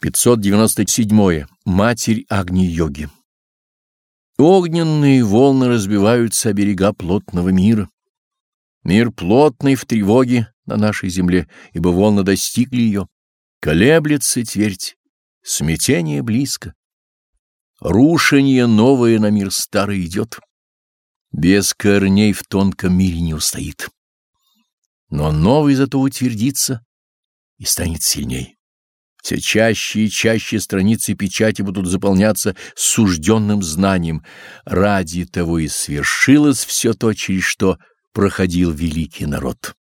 597. Матерь Агни-йоги. Огненные волны разбиваются о берега плотного мира. Мир плотный в тревоге на нашей земле, ибо волны достигли ее. Колеблется твердь, смятение близко. Рушение новое на мир старый идет. Без корней в тонком мире не устоит. Но новый зато утвердится и станет сильней. Все чаще и чаще страницы печати будут заполняться сужденным знанием. Ради того и свершилось все то, через что проходил великий народ.